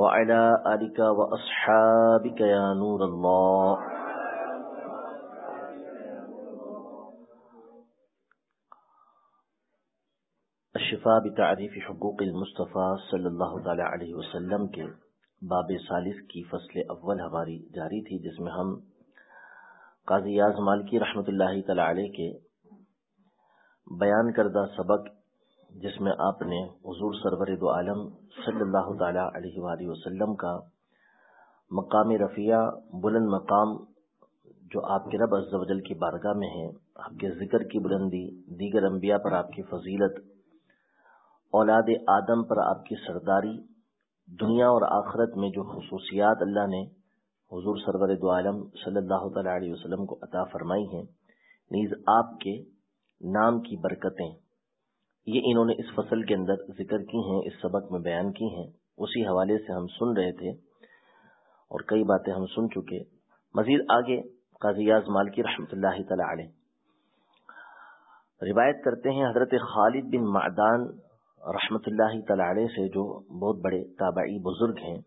وعلى آلك وأصحابك يا نور الله. الشفاء بتعریف حقوق المصطفیٰ صلی اللہ تعالی علیہ وسلم کے باب ثالث کی فصل اول ہماری جاری تھی، جس میں ہم قاضی یاز مالکی رحمت اللہ تعالی علیہ کے بیان کردہ سبق جس میں آپ نے حضور سرور دو عالم صلی اللہ تعالی علیہ وآلہ وسلم کا مقام رفیہ بلند مقام جو آپ کے رب عز و جل کی بارگاہ میں ہے، آپ کے ذکر کی بلندی، دیگر انبیاء پر آپ کی فضیلت، اولاد آدم پر آپ کی سرداری، دنیا اور آخرت میں جو خصوصیات اللہ نے حضور سرور دو عالم صلی اللہ تعالی علیہ وسلم کو عطا فرمائی ہیں، نیز آپ کے نام کی برکتیں یہ انہوں نے اس فصل کے اندر ذکر کی ہیں، اس سبق میں بیان کی ہیں۔ اسی حوالے سے ہم سن رہے تھے اور کئی باتیں ہم سن چکے۔ مزید آگے قاضی مالکی رحمۃ اللہ تعالی علیہ۔ روایت کرتے ہیں حضرت خالد بن معدان رحمۃ اللہ تعالی علیہ سے، جو بہت بڑے تابعی بزرگ ہیں۔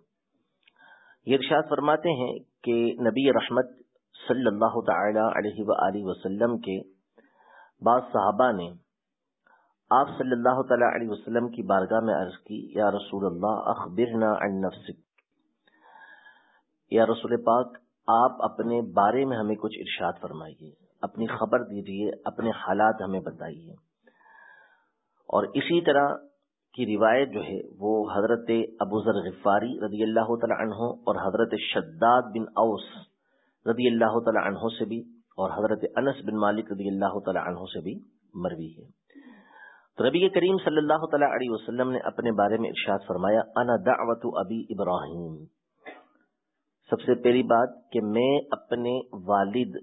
یہ ارشاد فرماتے ہیں کہ نبی رحمت صلی اللہ تعالی علیہ وآلہ وسلم کے بعض صحابہ نے آپ صلی اللہ تعالی علیہ وسلم کی بارگاہ میں عرض کی، یا رسول اللہ، اخبرنا عن نفسک۔ یا رسول پاک، آپ اپنے بارے میں ہمیں کچھ ارشاد فرمائیے، اپنی خبر دیجیے، اپنے حالات ہمیں بتائیے۔ اور اسی طرح کی روایت جو ہے، وہ حضرت ابو ذر غفاری رضی اللہ تعالی عنہ اور حضرت شداد بن اوس رضی اللہ تعالی عنہ سے بھی، اور حضرت انس بن مالک رضی اللہ تعالی عنہ سے بھی مروی ہے۔ تو نبی کریم صلی اللہ تعالی علیہ وسلم نے اپنے بارے میں ارشاد فرمایا، انا دعوت ابی ابراہیم. سب سے پہلی بات کہ میں اپنے والد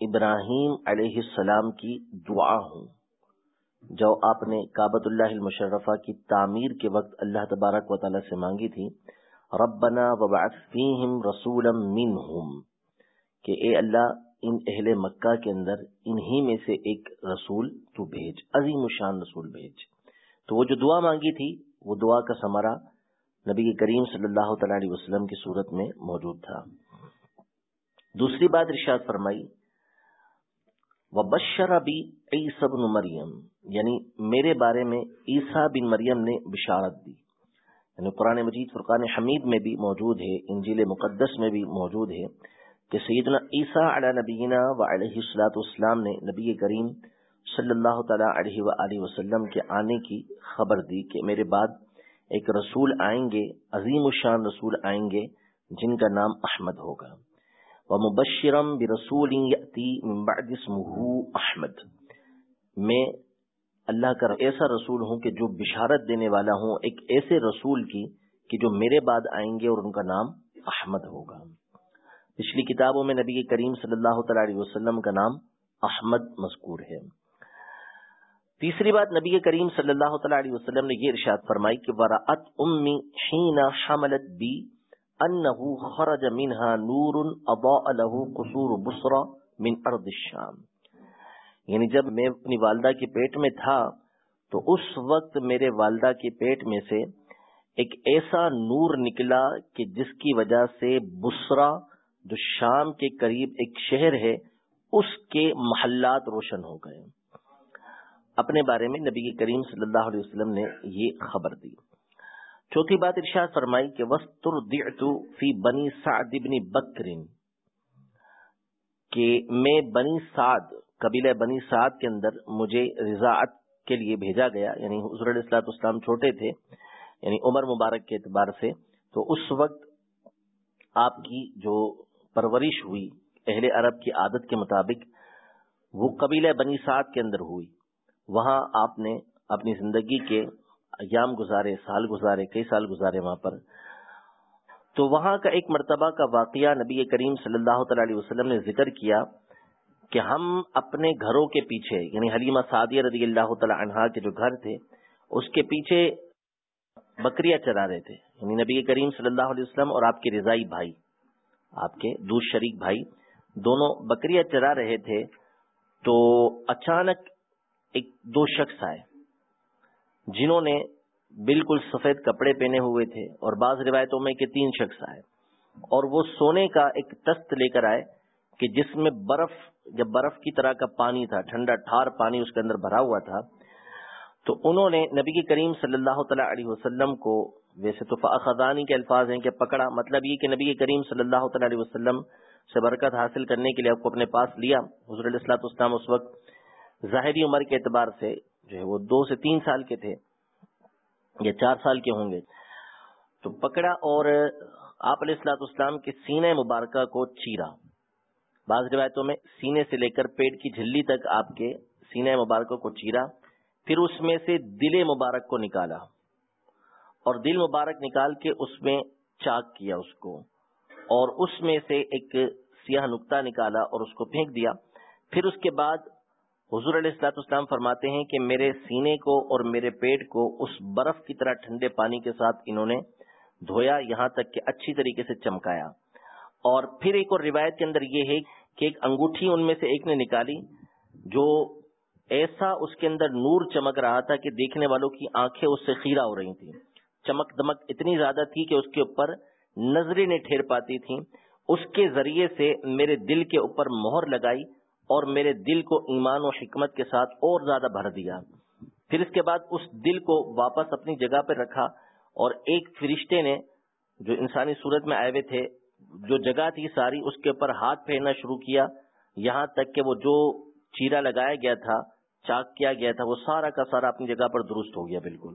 ابراہیم علیہ السلام کی دعا ہوں۔ جو آپ نے کابت اللہ المشرفہ کی تعمیر کے وقت اللہ تبارک و تعالی سے مانگی تھی، ربنا وبعث فیہم رسولا منہم کہ اے اللہ ان اہل مکہ کے اندر انہی میں سے ایک رسول تو بھیج، عظیم شان رسول بھیج۔ تو وہ جو دعا مانگی تھی، وہ دعا کا سمرا نبی کریم صلی اللہ تعالی علیہ وسلم کی صورت میں موجود تھا۔ دوسری بات رشاد فرمائی وہ بشرا بھی عیسب مریم یعنی میرے بارے میں عیسیٰ بن مریم نے بشارت دی۔ یعنی قرآن مجید، فرقان حمید میں بھی موجود ہے، انجیل مقدس میں بھی موجود ہے۔ کہ سیدنا عیسیٰ علیہ نبینا و علیہ السلاۃ والسلام نے نبی کریم صلی اللہ تعالیٰ علیہ و وسلم کے آنے کی خبر دی کہ میرے بعد ایک رسول آئیں گے، عظیم الشان رسول آئیں گے جن کا نام احمد ہوگا۔ وہ مبشرم برسول من بعد اسمه احمد۔ میں اللہ کا ایسا رسول ہوں کہ جو بشارت دینے والا ہوں، ایک ایسے رسول کی کہ جو میرے بعد آئیں گے اور ان کا نام احمد ہوگا۔ پچھلی کتابوں میں نبی کریم صلی اللہ تعالی علیہ وسلم کا نام احمد مذکور ہے۔ تیسری بات، نبی کریم صلی اللہ تعالی علیہ وسلم نے یہ ارشاد فرمائی کہ ورات امی حین حملت بی انه خرج منها نور اضاء له قصور بصرى من ارض الشام۔ یعنی جب میں اپنی والدہ کے پیٹ میں تھا، تو اس وقت میرے والدہ کے پیٹ میں سے ایک ایسا نور نکلا کہ جس کی وجہ سے بسرا جو شام کے قریب ایک شہر ہے، اس کے محلات روشن ہو گئے۔ اپنے بارے میں نبی کریم صلی اللہ علیہ وسلم نے یہ خبر دی۔ چوتھی بات ارشاد فرمائی کہ وسطر فی بنی سعد بن بکرین کہ میں بنی سعد، قبیلہ بنی سعد کے اندر مجھے رضاعت کے لیے بھیجا گیا یعنی حضور علیہ السلاط اسلام چھوٹے تھے یعنی عمر مبارک کے اعتبار سے، تو اس وقت آپ کی جو پرورش ہوئی، اہل عرب کی عادت کے مطابق وہ قبیلہ بنی سعد کے اندر ہوئی۔ وہاں آپ نے اپنی زندگی کے ایام گزارے، سال گزارے، کئی سال گزارے وہاں پر۔ تو وہاں کا ایک مرتبہ کا واقعہ نبی کریم صلی اللہ تعالی علیہ وسلم نے ذکر کیا کہ ہم اپنے گھروں کے پیچھے یعنی حلیمہ سعدیہ رضی اللہ تعالی عنہا کے جو گھر تھے، اس کے پیچھے بکریاں چرا رہے تھے۔ یعنی نبی کریم صلی اللہ علیہ وسلم اور آپ کے رضائی بھائی۔ آپ کے دودھ شریک بھائی دونوں بکریاں چرا رہے تھے، تو اچانک ایک دو شخص آئے جنہوں نے بالکل سفید کپڑے پہنے ہوئے تھے اور بعض روایتوں میں کہ تین شخص آئے اور وہ سونے کا ایک تست لے کر آئے کہ جس میں برف، جب برف کی طرح کا پانی تھا، ٹھنڈا ٹھار پانی اس کے اندر بھرا ہوا تھا، تو انہوں نے نبی کریم صلی اللہ تعالی علیہ وسلم کو ویسے تو فاخذانی کے الفاظ ہیں کہ پکڑا مطلب یہ کہ نبی کریم صلی اللہ تعالی علیہ وسلم سے برکت حاصل کرنے کے لیے آپ کو اپنے پاس لیا۔ حضر السلاط اسلام اس وقت ظاہری عمر کے اعتبار سے جو ہے وہ دو سے تین سال کے تھے یا چار سال کے ہوں گے۔ تو پکڑا اور آپ علیہ السلاط اسلام کے سینہ مبارکہ کو چیرا۔ بعض روایتوں میں سینے سے لے کر پیٹ کی جھلی تک آپ کے سینہ مبارکوں کو چیرا، پھر اس میں سے دل مبارک کو نکالا۔ اور دل مبارک نکال کے اس میں چاک کیا اس کو اور اس میں سے ایک سیاہ نقطہ نکالا اور اس کو پھینک دیا۔ پھر اس کے بعد حضور علیہ السلاط اسلام فرماتے ہیں کہ میرے سینے کو اور میرے پیٹ کو اس برف کی طرح ٹھنڈے پانی کے ساتھ انہوں نے دھویا، یہاں تک کہ اچھی طریقے سے چمکایا۔ اور پھر ایک اور روایت کے اندر یہ ہے کہ ایک انگوٹھی ان میں سے ایک نے نکالی جو ایسا اس کے اندر نور چمک رہا تھا کہ دیکھنے والوں کی آنکھیں اس سے خیرہ ہو رہی تھیں۔ چمک دمک اتنی زیادہ تھی کہ اس کے اوپر نظریں نہیں ٹھہر پاتی تھیں۔ اس کے ذریعے سے میرے دل کے اوپر مہر لگائی اور میرے دل کو ایمان و حکمت کے ساتھ اور زیادہ بھر دیا۔ پھر اس کے بعد اس دل کو واپس اپنی جگہ پہ رکھا اور ایک فرشتے نے جو انسانی صورت میں آئے ہوئے تھے، جو جگہ تھی ساری، اس کے اوپر ہاتھ پھیرنا شروع کیا۔ یہاں تک کہ وہ جو چیرا لگایا گیا تھا، چاک کیا گیا تھا، وہ سارا کا سارا اپنی جگہ پر درست ہو گیا بالکل۔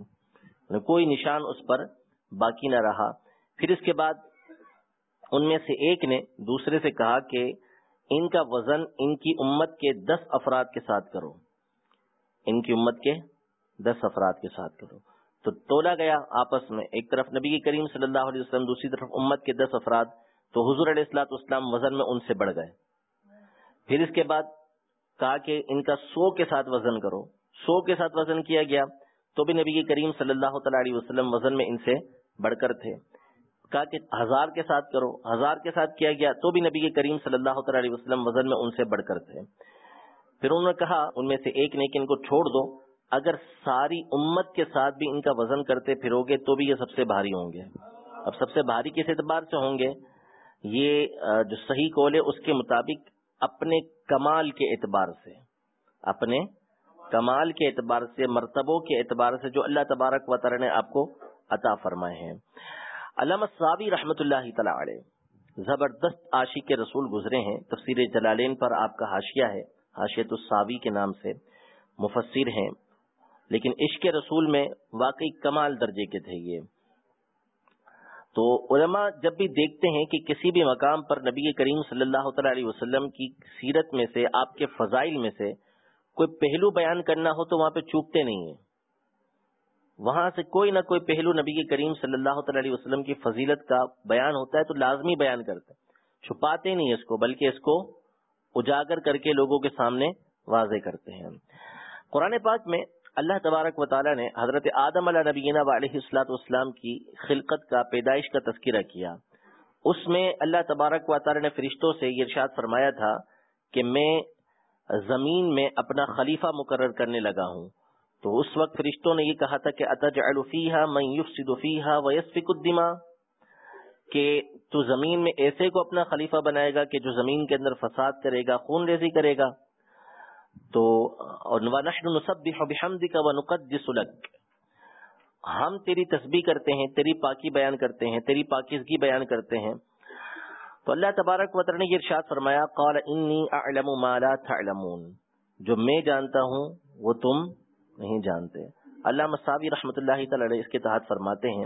یعنی کوئی نشان اس پر باقی نہ رہا۔ پھر اس کے بعد ان میں سے ایک نے دوسرے سے کہا کہ ان کا وزن ان کی امت کے دس افراد کے ساتھ کرو۔ ان کی امت کے دس افراد کے ساتھ کرو۔ تو تولا گیا آپس میں۔ ایک طرف نبی کریم صلی اللہ علیہ وسلم، دوسری طرف امت کے دس افراد۔ تو حضور علیہ السلاط اسلام وزن میں ان سے بڑھ گئے۔ پھر اس کے بعد کہا کہ ان کا سو کے ساتھ وزن کرو۔ سو کے ساتھ وزن کیا گیا۔ تو بھی نبی کریم صلی اللہ تعالی علیہ وسلم وزن میں ان سے بڑھ کر تھے۔ کہا کہ ہزار کے ساتھ کرو، ہزار کے ساتھ کیا گیا تو بھی نبی کریم صلی اللہ تعالی علیہ وسلم وزن میں ان سے بڑھ کر تھے۔ پھر انہوں نے کہا، ان میں سے ایک نے کہ ان کو چھوڑ دو، اگر ساری امت کے ساتھ بھی ان کا وزن کرتے پھرو گے تو بھی یہ سب سے بھاری ہوں گے۔ اب سب سے بھاری کس اعتبار سے ہوں گے؟ یہ جو صحیح کول ہے، اس کے مطابق اپنے کمال کے اعتبار سے، اپنے کمال کے اعتبار سے، مرتبوں کے اعتبار سے جو اللہ تبارک و تعالی نے آپ کو عطا فرمائے ہیں۔ علامہ صابی رحمت اللہ تعالی زبردست عاشق کے رسول گزرے ہیں۔ تفسیر جلالین پر آپ کا حاشیہ ہے حاشیت الصابی کے نام سے مفسر ہیں۔ لیکن عشق رسول میں واقعی کمال درجے کے تھے یہ۔ تو علماء جب بھی دیکھتے ہیں کہ کسی بھی مقام پر نبی کریم صلی اللہ تعالی علیہ وسلم کی سیرت میں سے، آپ کے فضائل میں سے کوئی پہلو بیان کرنا ہو تو وہاں پہ چوکتے نہیں ہیں۔ وہاں سے کوئی نہ کوئی پہلو نبی کریم صلی اللہ تعالی علیہ وسلم کی فضیلت کا بیان ہوتا ہے تو لازمی بیان کرتے ہیں چھپاتے نہیں اس کو، بلکہ اس کو اجاگر کر کے لوگوں کے سامنے واضح کرتے ہیں۔ قرآن پاک میں اللہ تبارک و تعالیٰ نے حضرت آدم علیہ نبینا علیہ السلاط اسلام کی خلقت کا، پیدائش کا تذکرہ کیا۔ اس میں اللہ تبارک و تعالیٰ نے فرشتوں سے یہ ارشاد فرمایا تھا کہ میں زمین میں اپنا خلیفہ مقرر کرنے لگا ہوں۔ تو اس وقت فرشتوں نے یہ کہا تھا کہ اتج الفیحہ میں یوف ویسفک الدماء، کہ تو زمین میں ایسے کو اپنا خلیفہ بنائے گا کہ جو زمین کے اندر فساد کرے گا، خون ریزی کرے گا۔ تو ہم تیری تسبیح کرتے ہیں، تیری پاکی بیان کرتے ہیں، تیری پاکیزگی بیان کرتے ہیں۔ تو اللہ تبارک وطر نے یہ ارشاد فرمایا، قال، انی اعلم ما لا تعلمون. جو میں جانتا ہوں، وہ تم نہیں جانتے۔ اللہ مصابی رحمت اللہ تعالی اس کے تحت فرماتے ہیں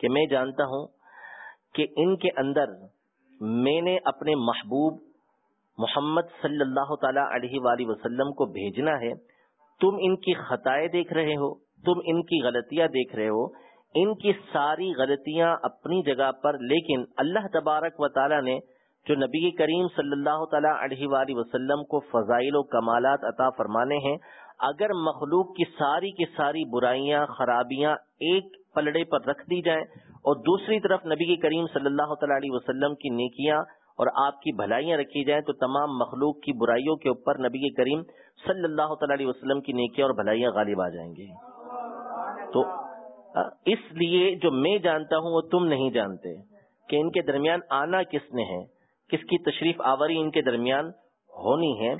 کہ میں جانتا ہوں کہ ان کے اندر میں نے اپنے محبوب محمد صلی اللہ تعالی علیہ وآلہ وسلم کو بھیجنا ہے۔ تم ان کی خطائیں دیکھ رہے ہو، تم ان کی غلطیاں دیکھ رہے ہو۔ ان کی ساری غلطیاں اپنی جگہ پر، لیکن اللہ تبارک و تعالی نے جو نبی کریم صلی اللہ تعالی علیہ وآلہ وسلم کو فضائل و کمالات عطا فرمانے ہیں، اگر مخلوق کی ساری کی ساری برائیاں، خرابیاں ایک پلڑے پر رکھ دی جائیں اور دوسری طرف نبی کریم صلی اللہ تعالی علیہ وسلم کی نیکیاں اور آپ کی بھلائیاں رکھی جائیں، تو تمام مخلوق کی برائیوں کے اوپر نبی کریم صلی اللہ تعالی علیہ وسلم کی نیکیاں اور بھلائیاں غالب آ جائیں گی۔ تو اس لیے جو میں جانتا ہوں وہ تم نہیں جانتے کہ ان کے درمیان آنا کس نے ہے، کس کی تشریف آوری ان کے درمیان ہونی ہے۔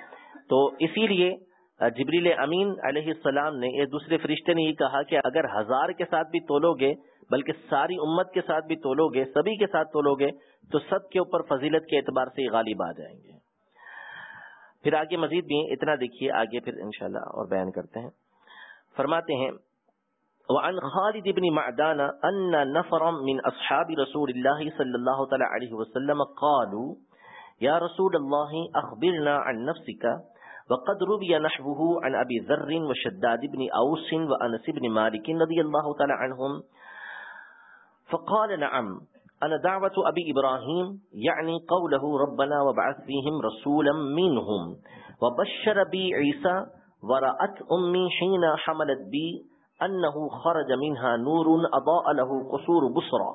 تو اسی لیے جبریل امین علیہ السلام نے ایک دوسرے فرشتے نے یہ کہا کہ اگر ہزار کے ساتھ بھی تولو گے، بلکہ ساری امت کے ساتھ بھی تولو گے، سبھی کے ساتھ تولو گے، تو سب کے اوپر فضیلت کے اعتبار سے غالب آ جائیں گے۔ پھر آگے مزید بھی اتنا دیکھیے، آگے پھر انشاءاللہ اور بیان کرتے ہیں۔ فرماتے ہیں وعن خالد بن معدان أن نفرا من أصحاب رسول الله صلى الله عليه وسلم قالوا، يا رسول الله، أخبرنا عن نفسك، وقد ربي نحوه عن أبي ذر وشداد بن أوس وأنس بن مالك رضي الله تعالى عنهم، فقال نعم، أنا دعوة أبي إبراهيم، يعني قوله ربنا وبعث فيهم رسولا منهم، وبشر بي عيسى، ورأت أمي حين حملت بي أنه خرج منها نور أضاء له قصور بصرى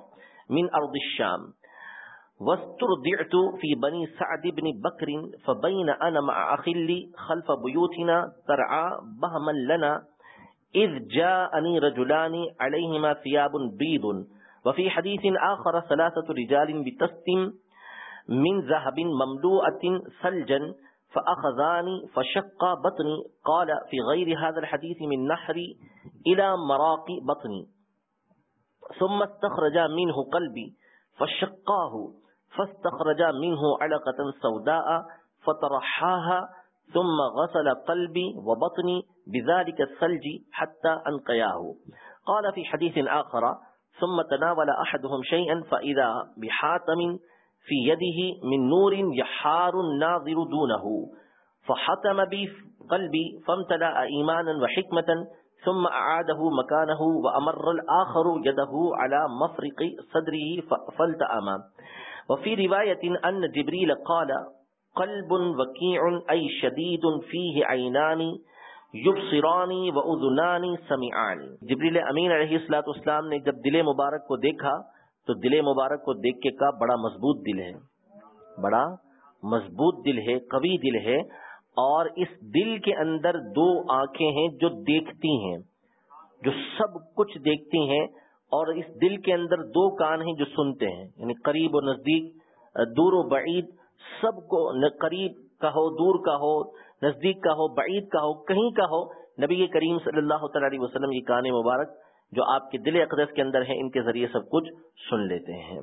من أرض الشام. واسترضعت في بني سعد بن بكر، فبين أنا مع أخلي خلف بيوتنا ترعى بهما لنا، إذ جاءني رجلان عليهما ثياب بيض. وفي حديث آخر ثلاثة رجال بتست من ذهب مملوءة سلجا فأخذاني فشق بطني. قال في غير هذا الحديث من نحري إلى مراق بطني. ثم استخرج منه قلبي فشقاه، فاستخرج منه علقة سوداء فطرحاها ثم غسل قلبي وبطني بذلك الثلج حتى أنقياه. قال في حديث آخر، ثم تناول أحدهم شيئا فإذا بحاتم في يده من نور يحار الناظر دونه فحتم بي قلبي فامتلأ إيمانا وحكمة ثم أعاده مكانه وأمر الآخر يده على مفرق صدره فالتأما. وفي رواية أن جبريل قال قلب وكيع أي شديد فيه عينان یبصرانی و اذنانی سمعانی. جبریل امین علیہ السلاۃ اسلام نے جب دل مبارک کو دیکھا تو دل مبارک کو دیکھ کے کہا، بڑا مضبوط دل ہے۔ بڑا مضبوط دل ہے، قوی دل ہے۔ اور اس دل کے اندر دو آنکھیں ہیں جو دیکھتی ہیں، جو سب کچھ دیکھتی ہیں۔ اور اس دل کے اندر دو کان ہیں جو سنتے ہیں۔ یعنی قریب و نزدیک، دور و بعید، سب کو قریب کا ہو، دور کا ہو، نزدیک کا ہو، بعید کا ہو، کہیں کا ہو۔ نبی کریم صلی اللہ تعالی علیہ وسلم یہ کان مبارک جو آپ کے دل اقدس کے اندر ہیں، ان کے ذریعے سب کچھ سن لیتے ہیں۔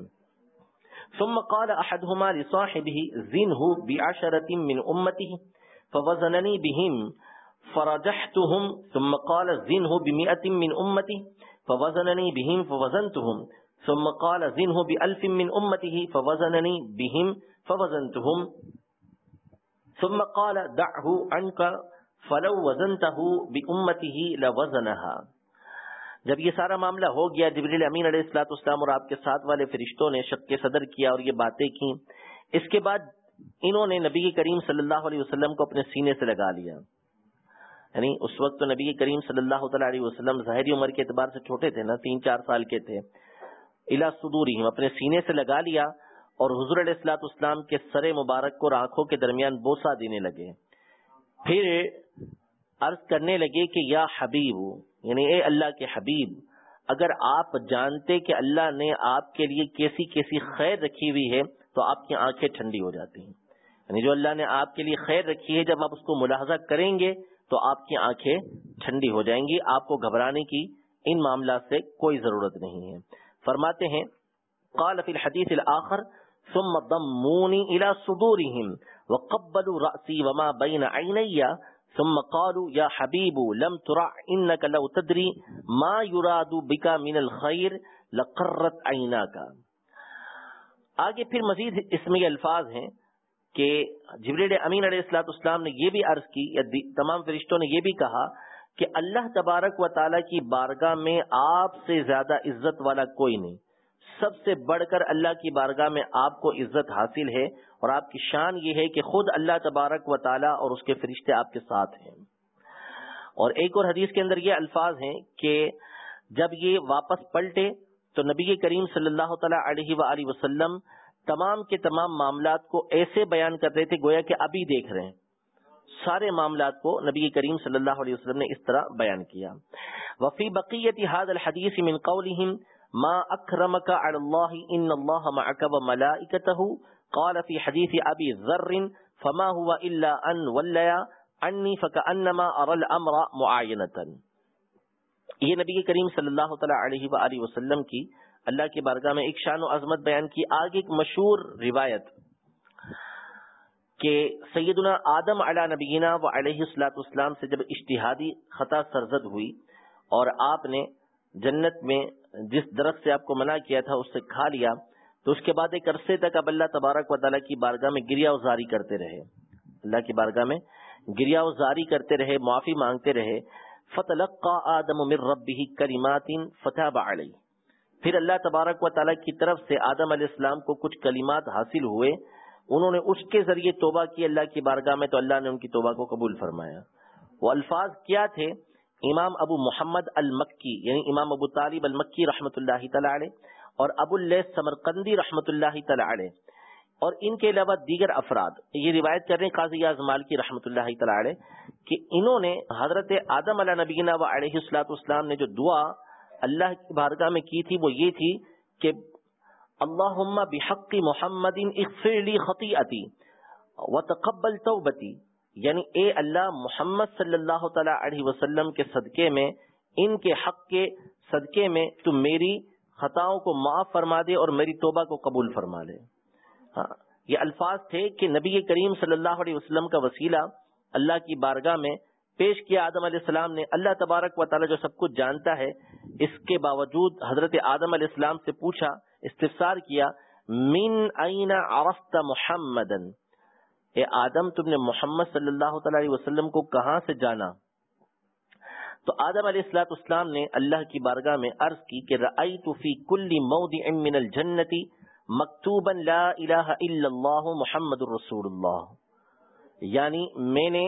ثم قال احدهما لصاحبه زنه بعشرة من امته فوزنني بهم، فرجحتهم، ثم قال زنه بمئة من امتي فوزنني بهم، فوزنتهم، ثم قال زنه بألف من امته فوزنني بهم، فوزنتهم، ثم قال دعه عنك، فلو وزنته بأمته لوزنها۔ جب یہ سارا معاملہ ہو گیا، جبریل امین علیہ السلاط اسلام اور آپ کے ساتھ والے فرشتوں نے شک کے صدر کیا اور یہ باتیں کی اس کے بعد انہوں نے نبی کریم صلی اللہ علیہ وسلم کو اپنے سینے سے لگا لیا۔ یعنی اس وقت تو نبی کریم صلی اللہ علیہ وسلم ظاہری عمر کے اعتبار سے چھوٹے تھے نا، تین چار سال کے تھے۔ الا صدوری اپنے سینے سے لگا لیا اور حضور علیہ السلاط اسلام کے سر مبارک کو آنکھوں کے درمیان بوسا دینے لگے۔ پھر عرض کرنے لگے کہ یا حبیب یعنی اے اللہ کے حبیب، اگر آپ جانتے کہ اللہ نے آپ کے لیے کیسی کیسی خیر رکھی ہوئی ہے، تو آپ کی آنکھیں ٹھنڈی ہو جاتی ہیں۔ یعنی جو اللہ نے آپ کے لیے خیر رکھی ہے، جب آپ اس کو ملاحظہ کریں گے، تو آپ کی آنکھیں ٹھنڈی ہو جائیں گی۔ آپ کو گھبرانے کی ان معاملات سے کوئی ضرورت نہیں ہے۔ فرماتے ہیں، قال فی الحدیث الاخر، ثم ضمونی الى صدورهم وقبلوا رأسی وما بین عینی ثم قالوا، يا حبيب، لم ترع انك لو تدري ما يراد بك من الخير لقرت عيناك. آگے پھر مزید اس میں الفاظ ہیں کہ جبریل امین علیہ السلاۃ اسلام نے یہ بھی عرض کی، یا تمام فرشتوں نے یہ بھی کہا کہ اللہ تبارک و تعالی کی بارگاہ میں آپ سے زیادہ عزت والا کوئی نہیں۔ سب سے بڑھ کر اللہ کی بارگاہ میں آپ کو عزت حاصل ہے اور آپ کی شان یہ ہے کہ خود اللہ تبارک و تعالی اور اس کے فرشتے آپ کے ساتھ ہیں۔ اور ایک اور حدیث کے اندر یہ الفاظ ہیں کہ جب یہ واپس پلٹے تو نبی کریم صلی اللہ تعالی علیہ وآلہ وسلم تمام کے تمام معاملات کو ایسے بیان کر رہے تھے گویا کہ ابھی دیکھ رہے ہیں۔ سارے معاملات کو نبی کریم صلی اللہ علیہ وسلم نے اس طرح بیان کیا۔ وفی بقیت هذا الحدیث من قولهم ما اکرمک علی اللہ ان اللہ معک وملائکته قال في حديث ابي ذر فما هو الا ان ولیا انی فکانما ارى الامر معاینتا یہ نبی کریم صلی اللہ تعالی علیہ وآلہ وسلم کی اللہ کی بارگاہ میں ایک شان و عظمت بیان کی آگے ایک مشہور روایت کہ سیدنا آدم علی نبینا و علیہ السلاۃ اسلام سے جب اشتہادی خطا سرزد ہوئی اور آپ نے جنت میں جس درخت سے آپ کو منع کیا تھا، اس سے کھا لیا، تو اس کے بعد ایک عرصے تک اب اللہ تبارک و تعالیٰ کی بارگاہ میں گریا ازاری کرتے رہے۔ اللہ کی بارگاہ میں گریا ازاری کرتے رہے، معافی مانگتے رہے۔ فتح آدم من ربه کریمات فتح علیہ پھر اللہ تبارک و تعالیٰ کی طرف سے آدم علیہ السلام کو کچھ کلمات حاصل ہوئے۔ انہوں نے اس کے ذریعے توبہ کی، اللہ کی بارگاہ میں تو اللہ نے ان کی توبہ کو قبول فرمایا۔ وہ الفاظ کیا تھے؟ امام ابو محمد المکی یعنی امام ابو طالب المکی رحمۃ اللہ تعالی علیہ، اور ابو اللہ سمرقندی رحمۃ اللہ تعالی علیہ۔ اور ان کے علاوہ دیگر افراد، یہ روایت کر رہے ہیں قاضی اعظمال کی رحمۃ اللہ تعالی علیہ، کہ انہوں نے حضرت آدم علیہ نبینہ و علیہ السلاۃ اسلام نے جو دعا اللہ کی بارگاہ میں کی تھی، وہ یہ تھی کہ اللہ بحق محمد خطی عتی و تقبل توبتی۔ یعنی اے اللہ محمد صلی اللہ تعالی علیہ وسلم کے صدقے میں، ان کے حق کے صدقے میں تو میری خطاؤں کو معاف فرما دے اور میری توبہ کو قبول فرما لے۔ ہاں یہ الفاظ تھے کہ نبی کریم صلی اللہ علیہ وسلم کا وسیلہ اللہ کی بارگاہ میں پیش کیا آدم علیہ السلام نے۔ اللہ تبارک و تعالی جو سب کچھ جانتا ہے، اس کے باوجود حضرت آدم علیہ السلام سے پوچھا، استفسار کیا، من این عرفت محمدن اے آدم، تم نے محمد صلی اللہ تعالی علیہ وسلم کو کہاں سے جانا؟ تو آدم علیہ السلاۃ اسلام نے اللہ کی بارگاہ میں عرض کی کہ رأیت فی کل موضع من الجنتی مکتوبا لا الہ الا اللہ محمد الرسول اللہ. یعنی میں نے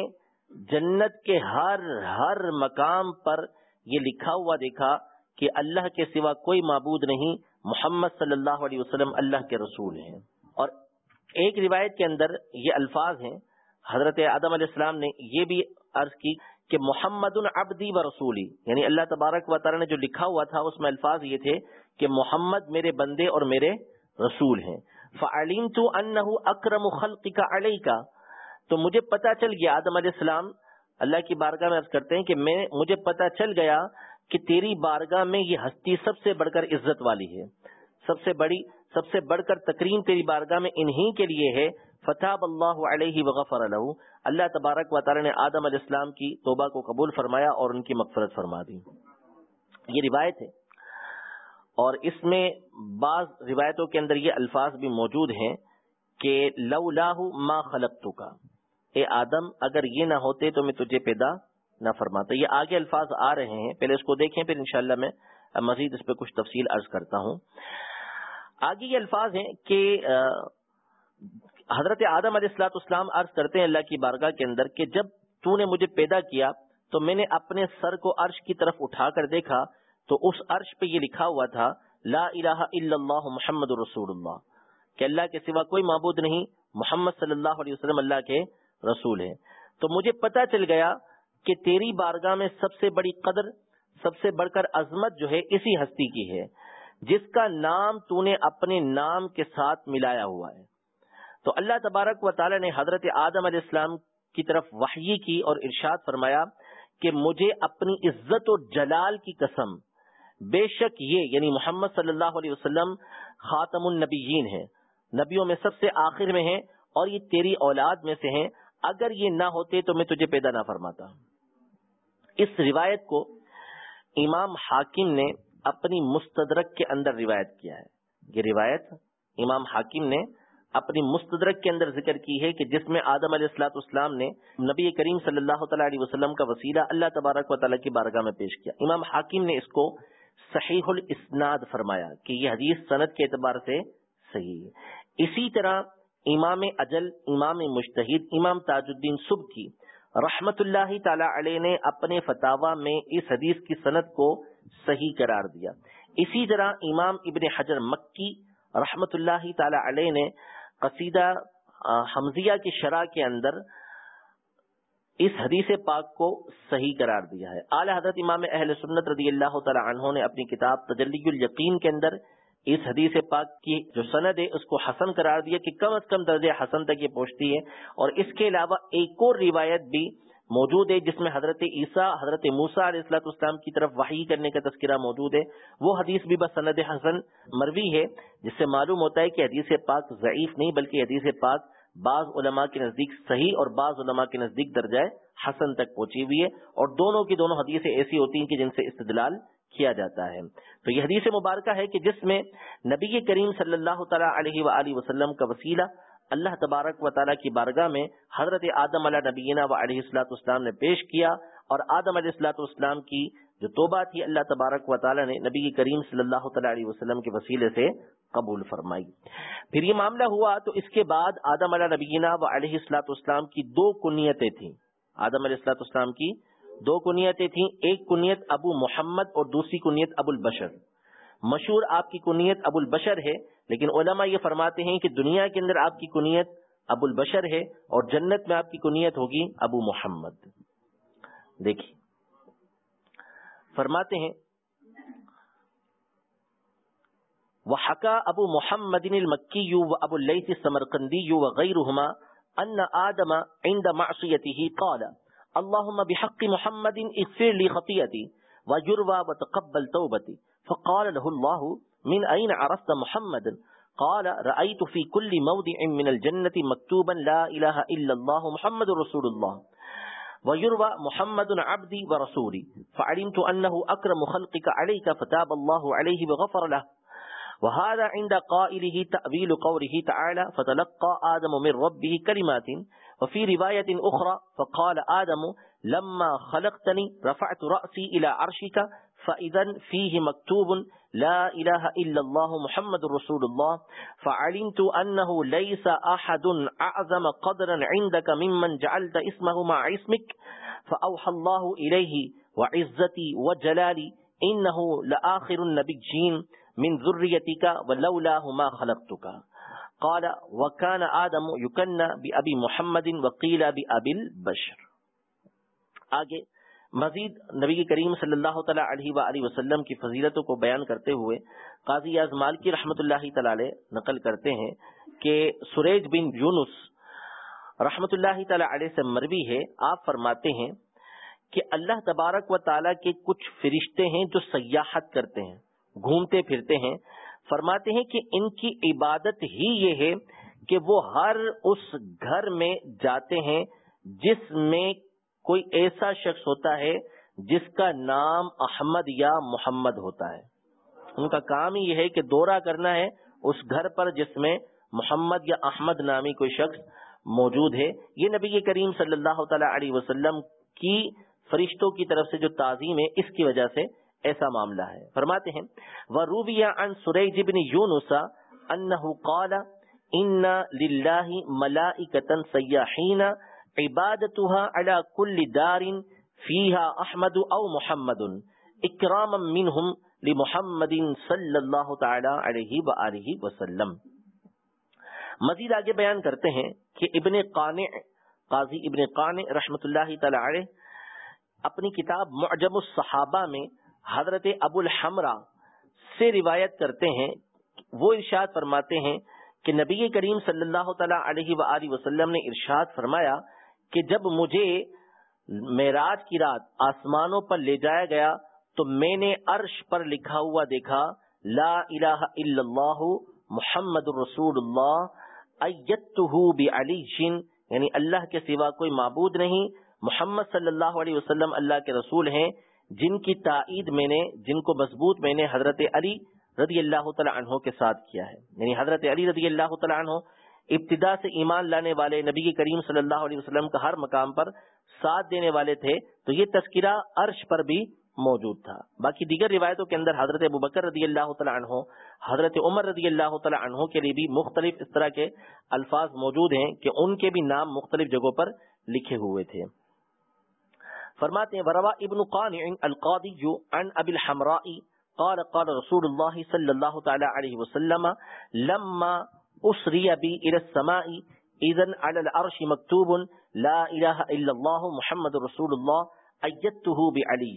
جنت کے ہر ہر مقام پر یہ لکھا ہوا دیکھا کہ اللہ کے سوا کوئی معبود نہیں، محمد صلی اللہ علیہ وسلم اللہ کے رسول ہیں. اور ایک روایت کے اندر یہ الفاظ ہیں، حضرت آدم علیہ السلام نے یہ بھی عرض کی کہ محمد العبدی و رسولی یعنی اللہ تبارک و تعالی نے جو لکھا ہوا تھا، اس میں الفاظ یہ تھے کہ محمد میرے بندے اور میرے رسول ہیں۔ فعلیم تو اکرم خلق کا علیہ کا تو مجھے پتا چل گیا آدم علیہ السلام، اللہ کی بارگاہ میں عرض کرتے ہیں کہ میں، مجھے پتا چل گیا کہ تیری بارگاہ میں یہ ہستی سب سے بڑھ کر عزت والی ہے، سب سے بڑی سب سے بڑھ کر تقریم تیری بارگاہ میں انہی کے لیے ہے فتح اللہ علیہ وغفر اللہ اللہ تبارک و تعالی نے آدم علیہ السلام کی توبہ کو قبول فرمایا اور ان کی مغفرت فرما دی۔ یہ روایت ہے۔ اور اس میں بعض روایتوں کے اندر یہ الفاظ بھی موجود ہیں کہ لو لاہ ما خلق کا اے آدم، اگر یہ نہ ہوتے تو میں تجھے پیدا نہ فرماتا۔ یہ آگے الفاظ آ رہے ہیں۔ پہلے اس کو دیکھیں، پھر انشاءاللہ میں مزید اس پہ کچھ تفصیل عرض کرتا ہوں۔ آگے یہ الفاظ ہیں کہ حضرت آدم علیہ السلاط اسلام عرض کرتے ہیں اللہ کی بارگاہ کے اندر کہ جب تو نے مجھے پیدا کیا تو میں نے اپنے سر کو عرش کی طرف اٹھا کر دیکھا تو اس عرش پہ یہ لکھا ہوا تھا، لا الہ الا اللہ محمد رسول اللہ، کہ اللہ کے سوا کوئی معبود نہیں، محمد صلی اللہ علیہ وسلم اللہ کے رسول ہے تو مجھے پتا چل گیا کہ تیری بارگاہ میں سب سے بڑی قدر، سب سے بڑھ کر عظمت جو ہے اسی ہستی کی ہے۔ جس کا نام تو نے اپنے نام کے ساتھ ملایا ہوا ہے۔ تو اللہ تبارک و تعالی نے حضرت آدم علیہ السلام کی طرف وحی کی اور ارشاد فرمایا کہ مجھے اپنی عزت و جلال کی قسم، بے شک یہ یعنی محمد صلی اللہ علیہ وسلم خاتم النبیین ہے نبیوں میں سب سے آخر میں ہیں اور یہ تیری اولاد میں سے ہیں۔ اگر یہ نہ ہوتے تو میں تجھے پیدا نہ فرماتا۔ اس روایت کو امام حاکم نے اپنی مستدرک کے اندر روایت کیا ہے۔ یہ روایت امام حاکم نے اپنی مستدرک کے اندر ذکر کی ہے کہ جس میں آدم علیہ السلاۃ اسلام نے نبی کریم صلی اللہ تعالیٰ علیہ وسلم کا وسیلہ اللہ تبارک و تعالیٰ کی بارگاہ میں پیش کیا۔ امام حاکم نے اس کو صحیح الاسناد فرمایا کہ یہ حدیث صنعت کے اعتبار سے صحیح ہے۔ اسی طرح امام اجل، امام مشتحد امام تاج الدین صبح کی رحمت اللہ تعالی علیہ نے اپنے فتوا میں اس حدیث کی صنعت کو صحیح قرار دیا۔ اسی طرح امام ابن حجر مکی رحمت اللہ تعالی علیہ نے قصیدہ حمزیہ کی شرح کے اندر اس حدیث پاک کو صحیح قرار دیا ہے۔ اعلی حضرت امام اہل سنت رضی اللہ تعالی عنہ نے اپنی کتاب تجلی الیقین کے اندر اس حدیث پاک کی جو سند ہے، اس کو حسن قرار دیا کہ کم از کم درجہ حسن تک یہ پہنچتی ہے۔ اور اس کے علاوہ ایک اور روایت بھی موجود ہے، جس میں حضرت عیسیٰ، حضرت موسا علیہ السلاۃ اسلام کی طرف وحی کرنے کا تذکرہ موجود ہے۔ وہ حدیث بھی بس سند حسن مروی ہے، جس سے معلوم ہوتا ہے کہ حدیث پاک ضعیف نہیں، بلکہ حدیث پاک بعض علماء کے نزدیک صحیح اور بعض علماء کے نزدیک درجہ حسن تک پہنچی ہوئی ہے۔ اور دونوں کی دونوں حدیثیں ایسی ہوتی ہیں کہ جن سے استدلال کیا جاتا ہے۔ تو یہ حدیث مبارکہ ہے کہ جس میں نبی کریم صلی اللہ تعالیٰ علیہ و وسلم کا وسیلہ اللہ تبارک و تعالیٰ کی بارگاہ میں حضرت آدم علیہ نبینہ و علیہ السلاۃ اسلام نے پیش کیا اور آدم علیہ السلاۃ اسلام کی جو توبہ تھی اللہ تبارک و تعالیٰ نے نبی کریم صلی اللہ تعالیٰ علیہ وسلم کے وسیلے سے قبول فرمائی۔ پھر یہ معاملہ ہوا تو اس کے بعد آدم علیہ نبینہ و علیہ السلاۃ اسلام کی دو کنیتیں تھیں۔ آدم علیہ السلاۃ اسلام کی دو کنیتیں تھیں، ایک کنیت ابو محمد اور دوسری کنیت ابو البشر۔ مشہور آپ کی کنیت ابو البشر ہے لیکن علماء یہ فرماتے ہیں کہ دنیا کے اندر آپ کی کنیت ابو البشر ہے اور جنت میں آپ کی کنیت ہوگی ابو محمد۔ دیکھیے۔ فرماتے ہیں وہ حقا ابو محمد المکی یو و ابو اللیث ان آدم عند معصیته قال، اللهم بحق محمد اغفر لي خطيئتي وجروا وتقبل توبتي۔ فقال له الله من أين عرفت محمد؟ قال، رأيت في كل موضع من الجنة مكتوبا لا إله إلا الله محمد رسول الله. ويروى محمد عبدي ورسولي. فعلمت أنه أكرم خلقك عليك فتاب الله عليه وغفر له. وهذا عند قائله تأويل قوله تعالى، فتلقى آدم من ربه كلمات. وفي رواية أخرى، فقال آدم، لما خلقتني رفعت رأسي إلى عرشك، فإذا فيه مكتوب لا إله إلا الله محمد رسول الله، فعلمت أنه ليس أحد أعظم قدرا عندك ممن جعلت اسمه مع اسمك، فأوحى الله إليه وعزتي وجلالي إنه لآخر النبيين من ذريتك ولولاه ما خلقتك. قال، وكان آدم يكن بأبي محمد وقيل بأبي البشر. آگے مزید نبی کریم صلی اللہ تعالیٰ علیہ وآلہ وسلم کی فضیلتوں کو بیان کرتے ہوئے قاضی اعظمال کی رحمت اللہ تعالی نقل کرتے ہیں کہ سریج بن یونس رحمت اللہ تعالی علیہ سے مروی ہے۔ آپ فرماتے ہیں کہ اللہ تبارک و تعالیٰ کے کچھ فرشتے ہیں جو سیاحت کرتے ہیں، گھومتے پھرتے ہیں۔ فرماتے ہیں کہ ان کی عبادت ہی یہ ہے کہ وہ ہر اس گھر میں جاتے ہیں جس میں کوئی ایسا شخص ہوتا ہے جس کا نام احمد یا محمد ہوتا ہے۔ ان کا کام ہی یہ ہے کہ دورہ کرنا ہے اس گھر پر جس میں محمد یا احمد نامی کوئی شخص موجود ہے۔ یہ نبی کریم صلی اللہ تعالی علیہ وسلم کی فرشتوں کی طرف سے جو تعظیم ہے، اس کی وجہ سے ایسا معاملہ ہے۔ فرماتے ہیں وہ روبیا ان سریج بن یونسا انه قال ان للہ ملائکتا سیاحین عبادتها على كل دار فيها احمد او محمد. اکراما منهم لمحمد صلی اللہ تعالی علیہ وآلہ وسلم. مزید آگے بیان کرتے ہیں کہ ابن قانع، قاضی ابن قانع رحمت اللہ تعالی علیہ اپنی کتاب معجم الصحابہ میں حضرت ابو الحمرہ سے روایت کرتے ہیں، وہ ارشاد فرماتے ہیں کہ نبی کریم صلی اللہ تعالی علیہ وآلہ وسلم نے ارشاد فرمایا کہ جب مجھے معراج کی رات آسمانوں پر لے جایا گیا تو میں نے عرش پر لکھا ہوا دیکھا، لا الہ الا اللہ محمد رسول اللہ، ایتہو بعلی جن یعنی اللہ کے سوا کوئی معبود نہیں، محمد صلی اللہ علیہ وسلم اللہ کے رسول ہیں، جن کی تائید میں نے، جن کو مضبوط میں نے حضرت علی رضی اللہ تعالیٰ عنہ کے ساتھ کیا ہے۔ یعنی حضرت علی رضی اللہ تعالیٰ عنہ ابتدا سے ایمان لانے والے نبی کریم صلی اللہ علیہ وسلم کا ہر مقام پر ساتھ دینے والے تھے، تو یہ تذکرہ عرش پر بھی موجود تھا۔ باقی دیگر روایتوں کے اندر حضرت ابو بکر رضی اللہ تعالیٰ عنہ، حضرت عمر رضی اللہ تعالیٰ عنہ کے لیے بھی مختلف اس طرح کے الفاظ موجود ہیں کہ ان کے بھی نام مختلف جگہوں پر لکھے ہوئے تھے۔ فرماتے ہیں، وروا ابن قانع القاضی عن ابی الحمراء قال قال رسول اللہ صلی اللہ تعالی علیہ وسلم لما اسری بی الى السماء اذن على العرش مکتوب لا الہ الا اللہ محمد رسول اللہ ایدته بعلی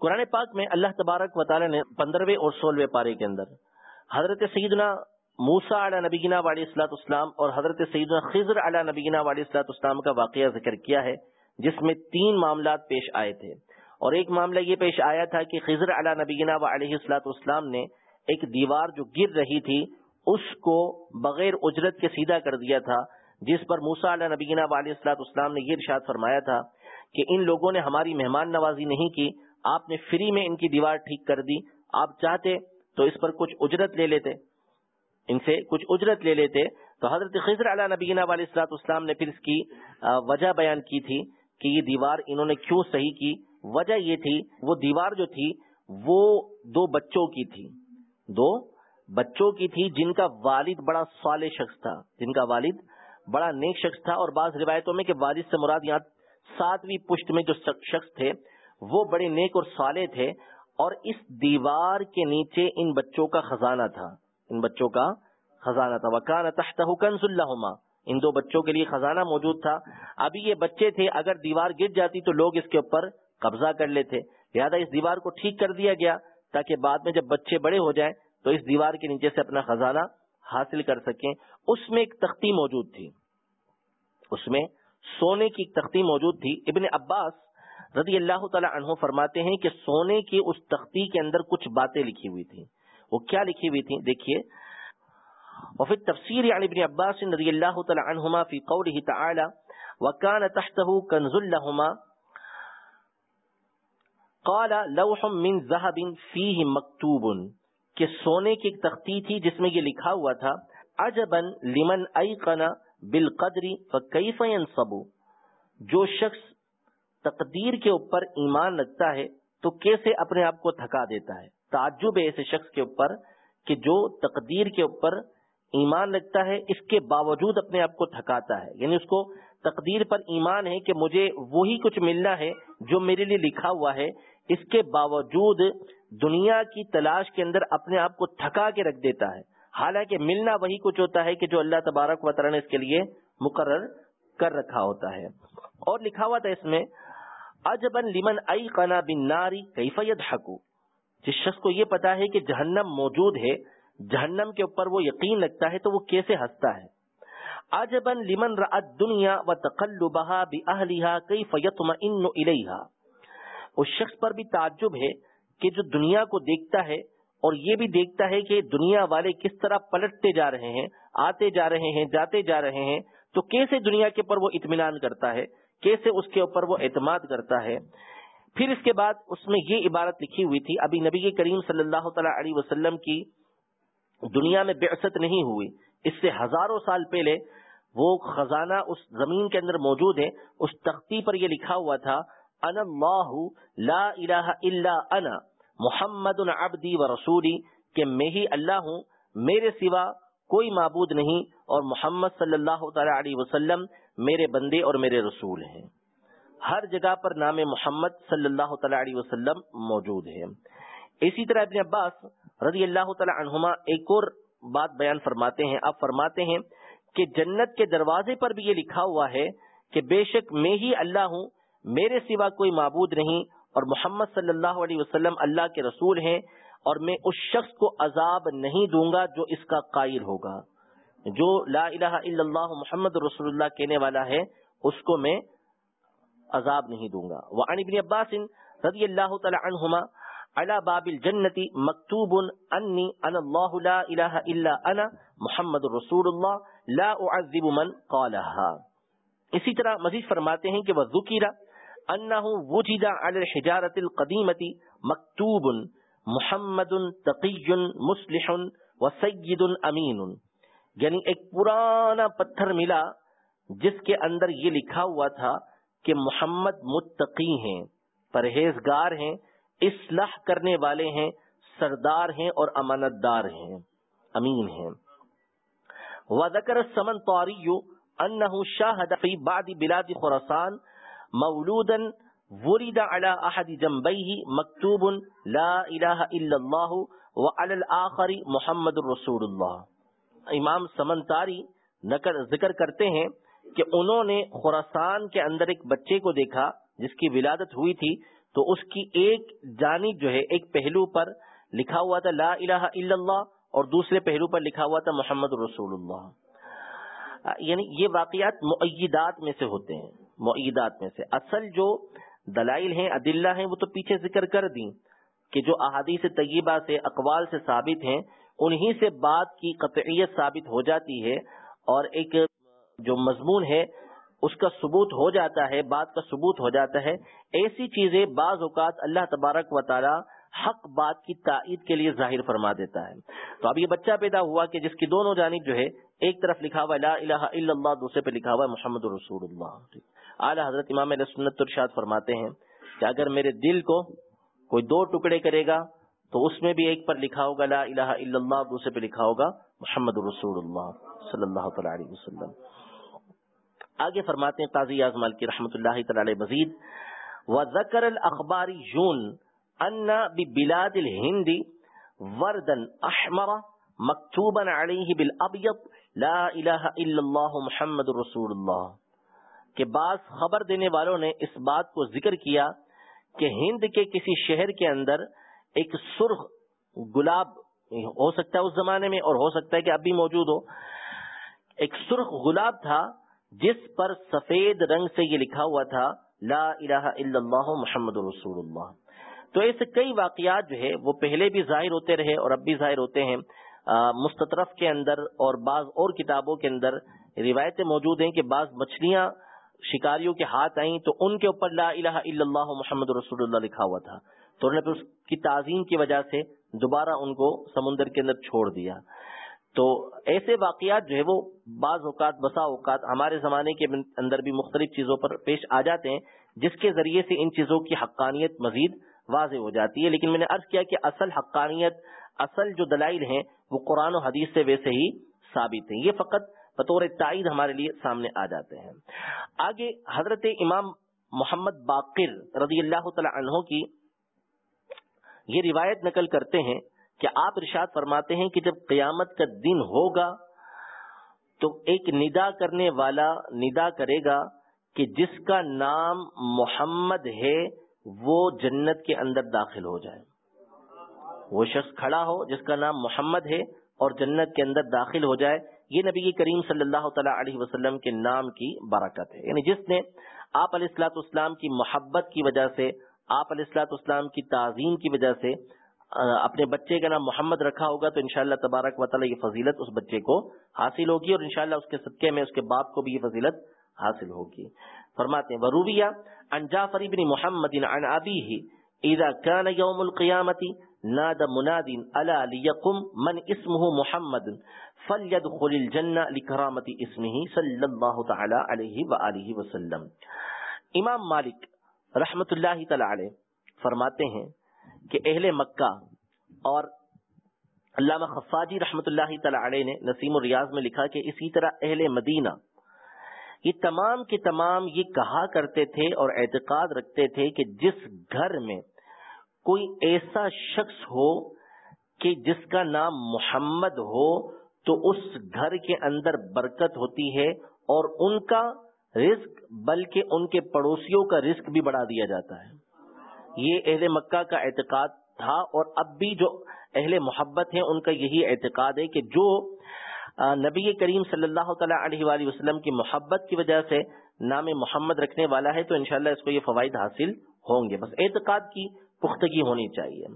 قرآن پاک میں اللہ تبارک و تعالی نے پندرہویں اور سولہویں پارے کے اندر حضرت سیدنا موسا علیہ نبینا والی اصلاۃ اسلام اور حضرت سیدنا خضر علیہ نبینا والی اصلاۃ اسلام کا واقعہ ذکر کیا ہے، جس میں تین معاملات پیش آئے تھے۔ اور ایک معاملہ یہ پیش آیا تھا کہ خضر علیہ نبینا و علیہ السلاط اسلام نے ایک دیوار جو گر رہی تھی، اس کو بغیر اجرت کے سیدھا کر دیا تھا، جس پر موسا علیہ نبینا علیہ السلاط اسلام نے یہ ارشاد فرمایا تھا کہ ان لوگوں نے ہماری مہمان نوازی نہیں کی، آپ نے فری میں ان کی دیوار ٹھیک کر دی، آپ چاہتے تو اس پر کچھ اجرت لے لیتے۔ ان سے کچھ اجرت لے لیتے۔ تو حضرت خضر علیہ نبینا علیہ السلاط اسلام نے پھر اس کی وجہ بیان کی تھی کہ یہ دیوار انہوں نے کیوں صحیح کی۔ وجہ یہ تھی، وہ دیوار جو تھی، وہ دو بچوں کی تھی۔ دو، بچوں کی تھی جن کا والد بڑا صالح شخص تھا، جن کا والد بڑا نیک شخص تھا اور بعض روایتوں میں کہ والد سے مراد یہاں ساتویں پشت میں جو شخص تھے، وہ بڑے نیک اور صالح تھے اور اس دیوار کے نیچے ان بچوں کا خزانہ تھا۔ ان بچوں کا خزانہ تھا۔ وکان تحت کنز اللہ ان دو بچوں کے لیے خزانہ موجود تھا۔ ابھی یہ بچے تھے، اگر دیوار گر جاتی تو لوگ اس کے اوپر قبضہ کر لیتے۔ لہٰذا اس دیوار کو ٹھیک کر دیا گیا۔ تاکہ بعد میں جب بچے بڑے ہو جائیں تو اس دیوار کے نیچے سے اپنا خزانہ حاصل کر سکیں۔ اس میں ایک تختی موجود تھی۔ اس میں سونے کی ایک تختی موجود تھی۔ ابن عباس رضی اللہ تعالی عنہ فرماتے ہیں کہ سونے کی اس تختی کے اندر کچھ باتیں لکھی ہوئی تھی وہ کیا لکھی ہوئی تھی دیکھیے۔ وفي التفسير عن ابن عباس رضي الله تعالى عنهما في قوله تعالى وكان تحته كنز لهما قال لوح من ذهب فيه مكتوب کہ سونے کی ایک تختی تھی جس میں یہ لکھا ہوا تھا، عجبا لمن ایقن بالقدر فكيف ينصب جو شخص تقدیر کے اوپر ایمان رکھتا ہے، تو کیسے اپنے آپ کو تھکا دیتا ہے؟ تعجب ہے ایسے شخص کے اوپر کہ جو تقدیر کے اوپر ایمان رکھتا ہے، اس کے باوجود اپنے آپ کو تھکاتا ہے۔ یعنی اس کو تقدیر پر ایمان ہے کہ مجھے وہی کچھ ملنا ہے جو میرے لیے لکھا ہوا ہے اس کے باوجود دنیا کی تلاش کے اندر اپنے آپ کو تھکا کے رکھ دیتا ہے۔ حالانکہ ملنا وہی کچھ ہوتا ہے کہ جو اللہ تبارک و تعالیٰ نے اس کے لیے مقرر کر رکھا ہوتا ہے۔ اور لکھا ہوا تھا اس میں اجبن لمن ائی قنا بن ناری کیفیت حقو جس شخص کو یہ پتا ہے کہ جہنم موجود ہے، جہنم کے اوپر وہ یقین لگتا ہے تو وہ کیسے ہنستا ہے۔ اجبن لمن رأت دنیا و تقلبها بأهلها كيف يطمئن اس شخص پر بھی تعجب ہے کہ جو دنیا کو دیکھتا ہے اور یہ بھی دیکھتا ہے کہ دنیا والے کس طرح پلٹتے جا رہے ہیں، آتے جا رہے ہیں، جاتے جا رہے ہیں، تو کیسے دنیا کے اوپر وہ اطمینان کرتا ہے؟ کیسے اس کے اوپر وہ اعتماد کرتا ہے؟ پھر اس کے بعد اس میں یہ عبارت لکھی ہوئی تھی، ابھی نبی کریم صلی اللہ تعالی علیہ وسلم کی دنیا میں بعثت نہیں ہوئی، اس سے ہزاروں سال پہلے وہ خزانہ اس زمین کے اندر موجود ہے، اس تختی پر یہ لکھا ہوا تھا ان اللہ لا الہ الا انا محمد عبدی و رسولی کہ میں ہی اللہ ہوں، میرے سوا کوئی معبود نہیں، اور محمد صلی اللہ تعالی علیہ وسلم میرے بندے اور میرے رسول ہیں۔ ہر جگہ پر نام محمد صلی اللہ تعالی علیہ وسلم موجود ہے اسی طرح ابن عباس رضی اللہ تعالی عنہما ایک اور بات بیان فرماتے ہیں۔ آپ فرماتے ہیں کہ جنت کے دروازے پر بھی یہ لکھا ہوا ہے کہ بے شک میں ہی اللہ ہوں میرے سوا کوئی معبود نہیں اور محمد صلی اللہ علیہ وسلم اللہ کے رسول ہیں اور میں اس شخص کو عذاب نہیں دوں گا جو اس کا قائل ہوگا۔ جو لا الہ الا اللہ محمد رسول اللہ کہنے والا ہے، اس کو میں عذاب نہیں دوں گا۔ وعن ابن عباس رضی اللہ تعالی عنہما على باب الجنت مکتوب انی انا اللہ لا الہ الا انا محمد رسول اللہ، لا اعذب من قالها اسی طرح مزید فرماتے ہیں کہ وہ ذکر انه وجد على الحجارة القديمة مکتوب محمد تقی مسلح و سید امین یعنی ایک پرانا پتھر ملا جس کے اندر یہ لکھا ہوا تھا کہ محمد متقی ہیں، پرہیزگار ہیں، اصلاح کرنے والے ہیں، سردار ہیں اور امانت دار ہیں، امین ہیں۔ وذکر السمن طاریو انه شاهد في بعض بلاد خراسان مولودا ورد على احد جنبيه مكتوب لا اله الا الله وعلى الاخر محمد رسول الله. امام سمنتاری نقل ذکر کرتے ہیں کہ انہوں نے خوراسان کے اندر ایک بچے کو دیکھا جس کی ولادت ہوئی تھی، تو اس کی ایک جانب جو ہے، ایک پہلو پر لکھا ہوا تھا لا الہ الا اللہ اور دوسرے پہلو پر لکھا ہوا تھا محمد رسول اللہ یعنی یہ واقعات معیدات میں سے ہوتے ہیں۔ معیدات میں سے۔ اصل جو دلائل ہیں عدلہ ہیں، وہ تو پیچھے ذکر کر دیں کہ جو احادیث طیبہ سے، اقوال سے ثابت ہیں، انہی سے بات کی قطعیت ثابت ہو جاتی ہے اور ایک جو مضمون ہے، اس کا ثبوت ہو جاتا ہے بات کا ثبوت ہو جاتا ہے۔ ایسی چیزیں بعض اوقات اللہ تبارک و تعالی حق بات کی تائید کے لیے ظاہر فرما دیتا ہے۔ تو اب یہ بچہ پیدا ہوا کہ جس کی دونوں جانب جو ہے، ایک طرف لکھا ہوا لا الہ الا اللہ، دوسرے پہ لکھا ہوا محمد رسول اللہ۔ اعلی حضرت امام سنت ارشاد فرماتے ہیں کہ اگر میرے دل کو کوئی دو ٹکڑے کرے گا، تو اس میں بھی ایک پر لکھا ہوگا لا الہ الا اللہ، دوسرے پہ لکھا ہوگا محمد رسول اللہ صلی اللہ تعالی علیہ وسلم۔ آگے فرماتے ہیں قاضی اعظم کی رحمۃ اللہ تعالی مزید و ذکر الاخباری یون ان بلاد الہند وردن احمر مکتوبا علیہ بالابیض، لا الہ الا اللہ محمد رسول اللہ۔ کہ بعض خبر دینے والوں نے اس بات کو ذکر کیا کہ ہند کے کسی شہر کے اندر ایک سرخ گلاب ہو سکتا ہے اس زمانے میں اور ہو سکتا ہے کہ اب بھی موجود ہو۔ ایک سرخ گلاب تھا جس پر سفید رنگ سے یہ لکھا ہوا تھا، لا الہ الا اللہ محمد رسول اللہ۔ تو ایسے کئی واقعات جو ہے، وہ پہلے بھی ظاہر ہوتے رہے اور اب بھی ظاہر ہوتے ہیں۔ مستطرف کے اندر اور بعض اور کتابوں کے اندر روایتیں موجود ہیں کہ بعض مچھلیاں شکاریوں کے ہاتھ آئیں تو ان کے اوپر لا الہ الا اللہ محمد رسول اللہ لکھا ہوا تھا۔ تو انہوں نے اس کی تعظیم کی وجہ سے دوبارہ ان کو سمندر کے اندر چھوڑ دیا۔ تو ایسے واقعات جو ہے وہ بعض اوقات بسا اوقات ہمارے زمانے کے اندر بھی مختلف چیزوں پر پیش آ جاتے ہیں، جس کے ذریعے سے ان چیزوں کی حقانیت مزید واضح ہو جاتی ہے۔ لیکن میں نے عرض کیا کہ اصل حقانیت، اصل جو دلائل ہیں، وہ قرآن و حدیث سے ویسے ہی ثابت ہیں۔ یہ فقط بطور تائید ہمارے لیے سامنے آ جاتے ہیں۔ آگے حضرت امام محمد باقر رضی اللہ تعالی عنہ کی یہ روایت نقل کرتے ہیں کہ آپ ارشاد فرماتے ہیں کہ جب قیامت کا دن ہوگا تو ایک ندا کرنے والا ندا کرے گا کہ جس کا نام محمد ہے، وہ جنت کے اندر داخل ہو جائے۔ وہ شخص کھڑا ہو، جس کا نام محمد ہے، اور جنت کے اندر داخل ہو جائے۔ یہ نبی کریم صلی اللہ تعالی علیہ وسلم کے نام کی برکت ہے۔ یعنی جس نے آپ علیہ السلاط اسلام کی محبت کی وجہ سے، آپ علیہ السلاط اسلام کی تعظیم کی وجہ سے اپنے بچے کا نام محمد رکھا ہوگا تو انشاءاللہ تبارک و تعالی یہ فضیلت اس بچے کو حاصل ہوگی اور انشاءاللہ اس کے صدقے میں، اس کے باپ کو بھی یہ فضیلت حاصل ہوگی۔ فرماتے ہیں وروبیا انجا فریبن محمد عن ابیہ، اذا كان يوم القيامه نادى مناد الا ليقم من اسمه محمد فليدخل الجنه لكرامه اسمه صلى الله تعالى عليه واله وسلم. امام مالک رحمت اللہ تعالی علیہ فرماتے ہیں کہ اہل مکہ اور علامہ خفاجی رحمت اللہ تعالی علیہ نے نسیم الریاض میں لکھا کہ اسی طرح اہل مدینہ، یہ تمام کے تمام یہ کہا کرتے تھے اور اعتقاد رکھتے تھے کہ جس گھر میں کوئی ایسا شخص ہو کہ جس کا نام محمد ہو تو اس گھر کے اندر برکت ہوتی ہے اور ان کا رزق بلکہ ان کے پڑوسیوں کا رزق بھی بڑھا دیا جاتا ہے۔ یہ اہل مکہ کا اعتقاد تھا اور اب بھی جو اہل محبت ہیں ان کا یہی اعتقاد ہے کہ جو نبی کریم صلی اللہ تعالیٰ علیہ وآلہ وسلم کی محبت کی وجہ سے نام محمد رکھنے والا ہے تو انشاءاللہ اس کو یہ فوائد حاصل ہوں گے۔ بس اعتقاد کی پختگی ہونی چاہیے۔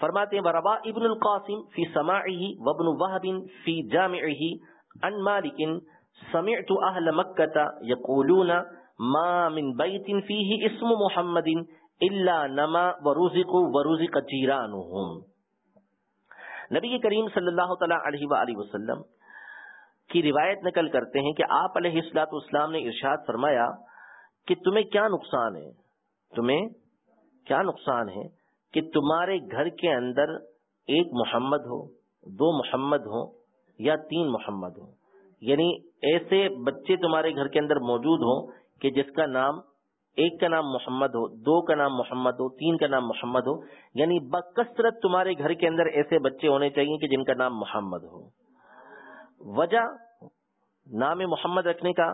فرماتے ہیں، وربا ابن القاسم فی سماعه وابن وهب فی جامعه ان مالک سمعت اهل مکہ یقولون، ما من بیت فیہ اسم محمد اللہ نما وروزق وروزق جیرانہم نبی کریم صلی اللہ تعالی علیہ وآلہ وسلم کی روایت نقل کرتے ہیں کہ آپ علیہ السلاط اسلام نے ارشاد فرمایا کہ تمہیں کیا نقصان ہے؟ تمہیں کیا نقصان ہے کہ تمہارے گھر کے اندر ایک محمد ہو، دو محمد ہو یا تین محمد ہو یعنی ایسے بچے تمہارے گھر کے اندر موجود ہوں کہ جس کا نام ایک کا نام محمد ہو، دو کا نام محمد ہو، تین کا نام محمد ہو یعنی بکثرت تمہارے گھر کے اندر ایسے بچے ہونے چاہیے کہ جن کا نام محمد ہو۔ وجہ نام محمد رکھنے کا،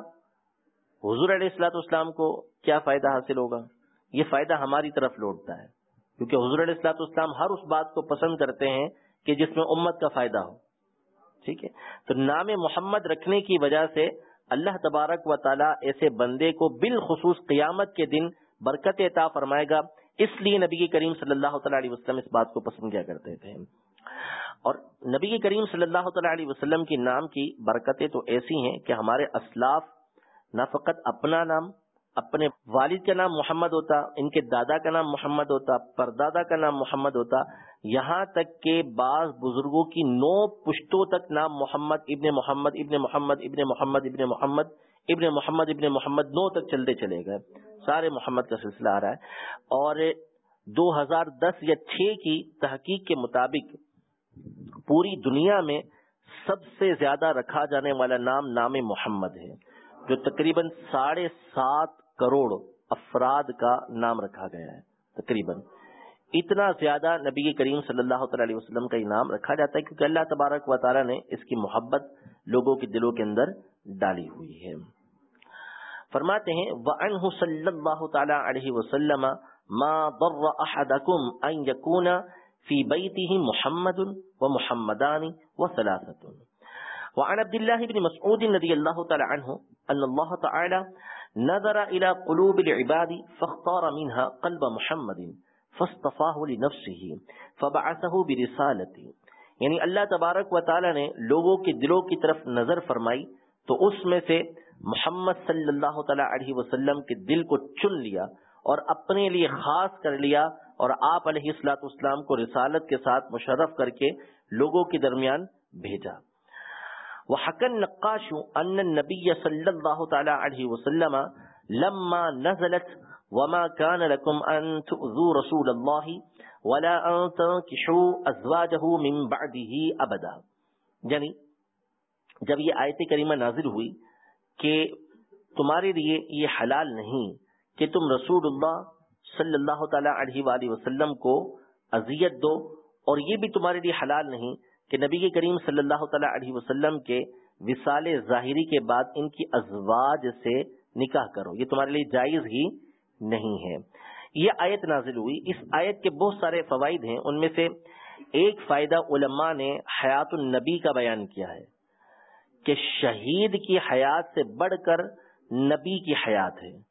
حضور علیہ السلاط اسلام کو کیا فائدہ حاصل ہوگا؟ یہ فائدہ ہماری طرف لوٹتا ہے۔ کیونکہ حضور علیہ السلاط اسلام ہر اس بات کو پسند کرتے ہیں کہ جس میں امت کا فائدہ ہو۔ ٹھیک ہے؟ تو نام محمد رکھنے کی وجہ سے اللہ تبارک و تعالی ایسے بندے کو بالخصوص قیامت کے دن برکت عطا فرمائے گا۔ اس لیے نبی کریم صلی اللہ تعالی علیہ وسلم اس بات کو پسند کیا کرتے تھے۔ اور نبی کریم صلی اللہ تعالی علیہ وسلم کی نام کی برکتیں تو ایسی ہیں کہ ہمارے اسلاف نہ فقط اپنا نام اپنے والد کا نام محمد ہوتا، ان کے دادا کا نام محمد ہوتا، پردادا کا نام محمد ہوتا، یہاں تک کہ بعض بزرگوں کی نو پشتوں تک نام محمد ابن محمد ابن محمد ابن محمد ابن محمد ابن محمد ابن محمد نو تک چلتے چلے گئے۔ سارے محمد کا سلسلہ آ رہا ہے۔ اور دو ہزار دس یا چھ کی تحقیق کے مطابق پوری دنیا میں سب سے زیادہ رکھا جانے والا نام نام محمد ہے، جو تقریباً ساڑھے سات کروڑ افراد کا نام رکھا گیا ہے، تقریباً۔ اتنا زیادہ نبی کریم صلی اللہ تعالی علیہ وسلم کا انعام رکھا جاتا ہے کیونکہ اللہ تبارک و تعالیٰ نے اس کی محبت لوگوں کے دلوں کے اندر ڈالی ہوئی ہے۔ فرماتے ہیں، وَأَنْهُ صلی اللہ تعالی علیہ وسلم ما ضر احدکم ان یکون فی بیته محمد و محمدان و ثلاثة وعن عبد الله بن مسعود رضي الله تعالى عنه أن الله تعالى نظر إلى قلوب العباد فاختار منها قلب محمد فاصطفاه لنفسه، فبعثه برسالته یعنی اللہ تبارک و تعالی نے لوگوں کے دلوں کی طرف نظر فرمائی، تو اس میں سے محمد صلی اللہ تعالی علیہ وسلم کے دل کو چن لیا اور اپنے لیے خاص کر لیا اور آپ علیہ السلاط اسلام کو رسالت کے ساتھ مشرف کر کے لوگوں کے درمیان بھیجا۔ وحكى النقاش أن النبي صلى الله تعالى عليه وسلم لما نزلت وما كان لكم أن تؤذوا رسول الله ولا أن تنكشوا أزواجه من بعده أبدا. یعنی جب یہ آیت کریمہ نازل ہوئی کہ تمہارے لیے یہ حلال نہیں کہ تم رسول اللہ صلی اللہ تعالی علیہ وآلہ وسلم کو اذیت دو اور یہ بھی تمہارے لیے حلال نہیں کہ نبی کریم صلی اللہ تعالی علیہ وسلم کے وصال ظاہری کے بعد ان کی ازواج سے نکاح کرو۔ یہ تمہارے لیے جائز ہی نہیں ہے۔ یہ آیت نازل ہوئی۔ اس آیت کے بہت سارے فوائد ہیں۔ ان میں سے ایک فائدہ علماء نے حیات النبی کا بیان کیا ہے کہ شہید کی حیات سے بڑھ کر نبی کی حیات ہے۔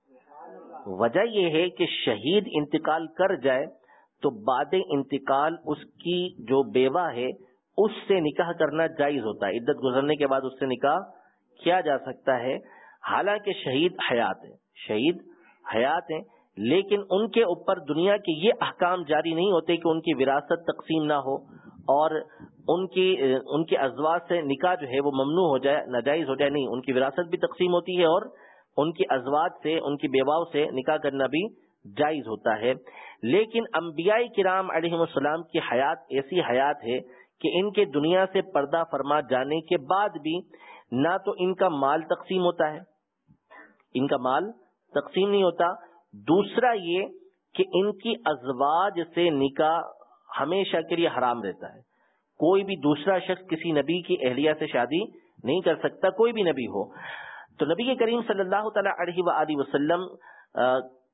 وجہ یہ ہے کہ شہید انتقال کر جائے تو بعد انتقال اس کی جو بیوہ ہے اس سے نکاح کرنا جائز ہوتا ہے۔ عدت گزرنے کے بعد اس سے نکاح کیا جا سکتا ہے؟ حالانکہ شہید حیات ہے شہید حیات ہیں، لیکن ان کے اوپر دنیا کے یہ احکام جاری نہیں ہوتے کہ ان کی وراثت تقسیم نہ ہو اور ان کی، ان کے ازواج سے نکاح جو ہے وہ ممنوع ہو جائے، ناجائز ہو جائے۔ نہیں، ان کی وراثت بھی تقسیم ہوتی ہے اور ان کی ازواج سے، ان کی بیواؤں سے نکاح کرنا بھی جائز ہوتا ہے۔ لیکن انبیاء کرام علیہ السلام کی حیات ایسی حیات ہے کہ ان کے دنیا سے پردہ فرما جانے کے بعد بھی نہ تو ان کا مال تقسیم ہوتا ہے۔ ان کا مال تقسیم نہیں ہوتا۔ دوسرا یہ کہ ان کی ازواج سے نکاح ہمیشہ کے لیے حرام رہتا ہے۔ کوئی بھی دوسرا شخص کسی نبی کی اہلیہ سے شادی نہیں کر سکتا، کوئی بھی نبی ہو۔ تو نبی کریم صلی اللہ تعالی علیہ و وسلم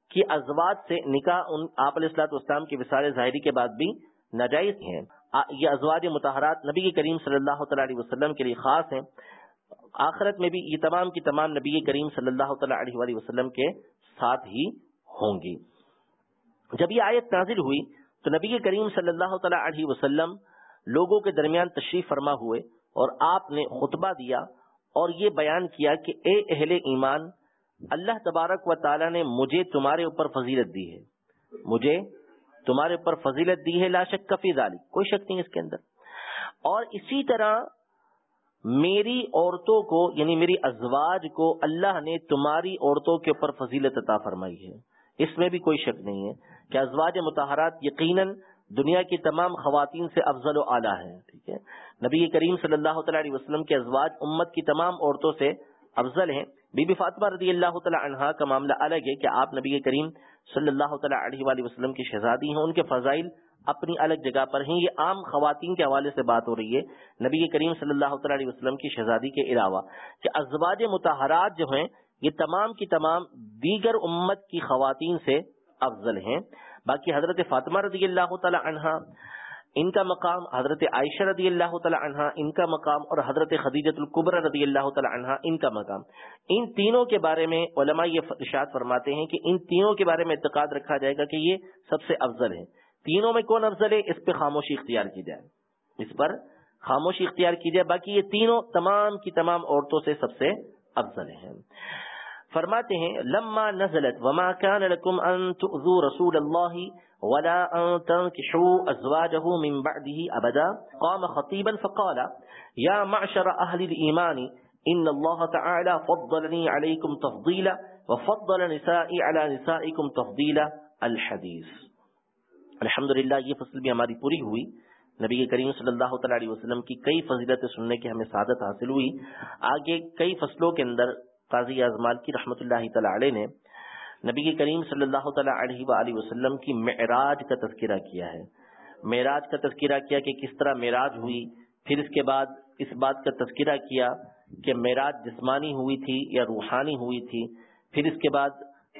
کی ازواج سے نکاح ان، آپ علیہ السلاط اسلام کے وسال ظاہری کے بعد بھی ناجائز ہیں۔ یہ ازواج متحرات نبی کریم صلی اللہ تعالی علیہ وسلم کے لیے خاص ہیں۔ آخرت میں بھی یہ تمام کی تمام نبی کریم صلی اللہ تعالی علیہ وسلم کے ساتھ ہی ہوں گی۔ جب یہ آیت نازل ہوئی تو نبی کریم صلی اللہ تعالی علیہ وسلم لوگوں کے درمیان تشریف فرما ہوئے اور آپ نے خطبہ دیا اور یہ بیان کیا کہ اے اہل ایمان، اللہ تبارک و تعالی نے مجھے تمہارے اوپر فضیلت دی ہے۔ مجھے تمہارے اوپر فضیلت دی ہے، لا شک کفی ذالک، کوئی شک نہیں اس کے اندر۔ اور اسی طرح میری عورتوں کو یعنی میری ازواج کو اللہ نے تمہاری عورتوں کے اوپر فضیلت عطا فرمائی ہے۔ اس میں بھی کوئی شک نہیں ہے کہ ازواج متحرات یقیناً دنیا کی تمام خواتین سے افضل و اعلیٰ ہے ٹھیک ہے؟ نبی کریم صلی اللہ تعالی علیہ وسلم کے ازواج امت کی تمام عورتوں سے افضل ہیں۔ بی بی فاطمہ رضی اللہ تعالی عنہا کا معاملہ الگ ہے کہ آپ نبی کریم صلی اللہ تعالی علیہ وآلہ وسلم کی شہزادی ہیں، ان کے فضائل اپنی الگ جگہ پر ہیں۔ یہ عام خواتین کے حوالے سے بات ہو رہی ہے نبی کریم صلی اللہ تعالی علیہ وسلم کی شہزادی کے علاوہ کہ ازواج متحرات جو ہیں، یہ تمام کی تمام دیگر امت کی خواتین سے افضل ہیں۔ باقی حضرت فاطمہ رضی اللہ تعالی عنہ ان کا مقام حضرت عائشہ رضی اللہ تعالی عنہ، ان کا مقام اور حضرت خدیجت القبر رضی اللہ تعالی عنہ، ان کا مقام۔ ان تینوں کے بارے میں علماء یہ ارشاد فرماتے ہیں کہ ان تینوں کے بارے میں اعتقاد رکھا جائے گا کہ یہ سب سے افضل ہے تینوں میں کون افضل ہے؟ اس پہ خاموشی اختیار کی جائے۔ اس پر خاموشی اختیار کی جائے، باقی یہ تینوں تمام کی تمام عورتوں سے سب سے افضل ہیں۔ فرماتے ہیں، لما نزلت وما كان لكم ان تؤذوا رسول الله ولا ان تنكحوا ازواجه من بعده ابدا قام خطيبا فقال، يا معشر اهل الايمان ان الله تعالى فضلني عليكم تفضيلا وفضل نسائي على نسائكم تفضيلا. الحديث. الحمدللہ یہ فصل بھی ہماری پوری ہوئی. نبی کریم صلی اللہ تعالی علیہ وسلم کی کئی فضیلتیں سننے کی ہمیں سعادت حاصل ہوئی. آگے کئی فصلوں کے اندر قاضی اعظمال کی رحمت اللہ تعالی علیہ نے نبی کریم صلی اللہ تعالی علیہ وآلہ وسلم کی معراج کا تذکرہ کیا ہے۔ معراج کا تذکرہ کیا کہ کس طرح معراج ہوئی، پھر اس کے بعد اس بات کا تذکرہ کیا کہ معراج جسمانی ہوئی تھی یا روحانی ہوئی تھی۔ پھر اس کے بعد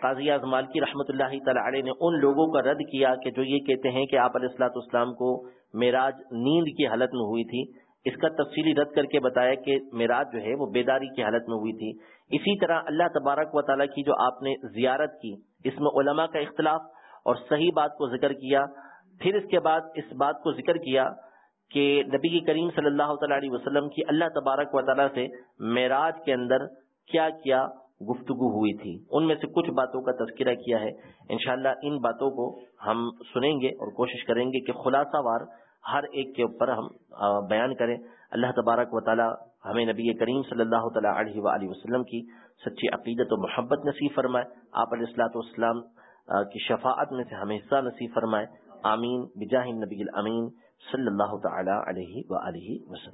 قاضی اعظمال کی رحمت اللہ تعالی علیہ نے ان لوگوں کا رد کیا کہ جو یہ کہتے ہیں کہ آپ علیہ السلاۃ اسلام کو معراج نیند کی حالت میں ہوئی تھی۔ اس کا تفصیلی رد کر کے بتایا کہ معراج جو ہے وہ بیداری کی حالت میں ہوئی تھی۔ اسی طرح اللہ تبارک و تعالیٰ کی جو آپ نے زیارت کی، اس میں علماء کا اختلاف اور صحیح بات کو ذکر کیا، پھر اس کے بعد اس بات کو ذکر کیا کہ نبی کریم صلی اللہ تعالی علیہ وسلم کی اللہ تبارک و تعالیٰ سے معراج کے اندر کیا کیا گفتگو ہوئی تھی۔ ان میں سے کچھ باتوں کا تذکرہ کیا ہے۔ انشاءاللہ ان باتوں کو ہم سنیں گے اور کوشش کریں گے کہ خلاصہ وار ہر ایک کے اوپر ہم بیان کریں۔ اللہ تبارک و تعالی ہمیں نبی کریم صلی اللہ تعالیٰ علیہ وآلہ وسلم کی سچی عقیدت و محبت نصیب فرمائے۔ آپ علیہ السلاۃ والسلام کی شفاعت میں سے ہمیں حصہ نصیب فرمائے۔ آمین۔ بجاہ نبی الامین صلی اللہ تعالیٰ علیہ وآلہ وسلم۔